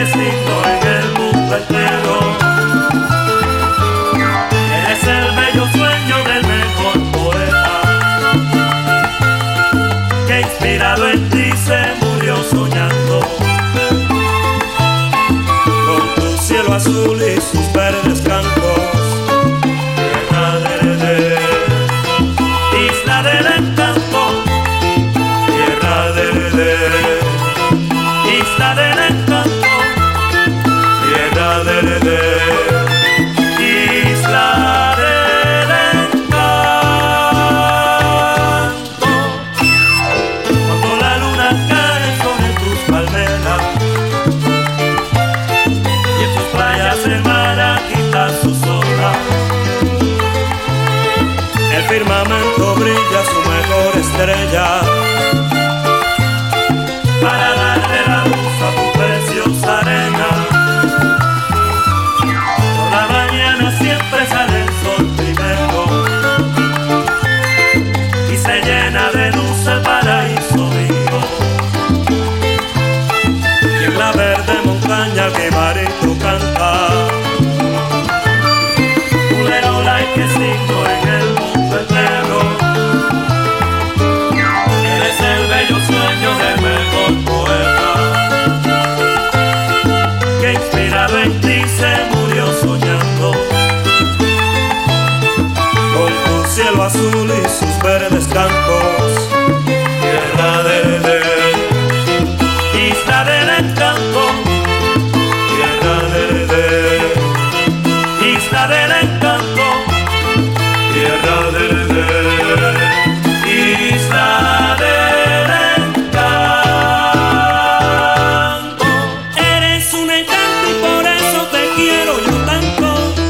en el mundo entero. Eres el bello sueño del mejor poeta, que inspirado en ti se murió soñando con tu cielo azul. el mar agita su sola, el firmamento hay que cinco en el mundo entero. Eres el bello sueño del mejor poeta que inspirado en ti se murió soñando con tu cielo azul y sus verdes campos.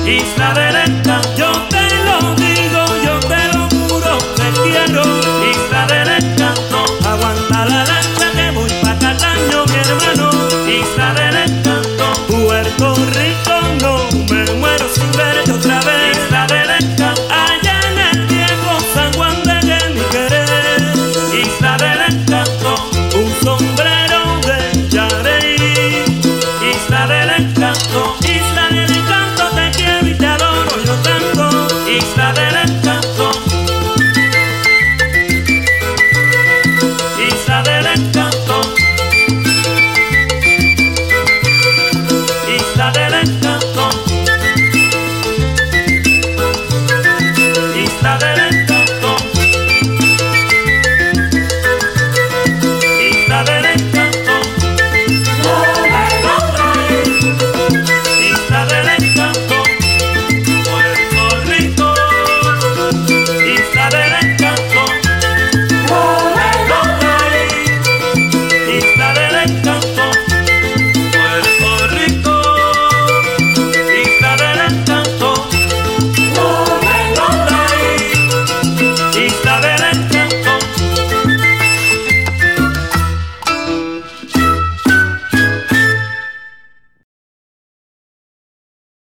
He's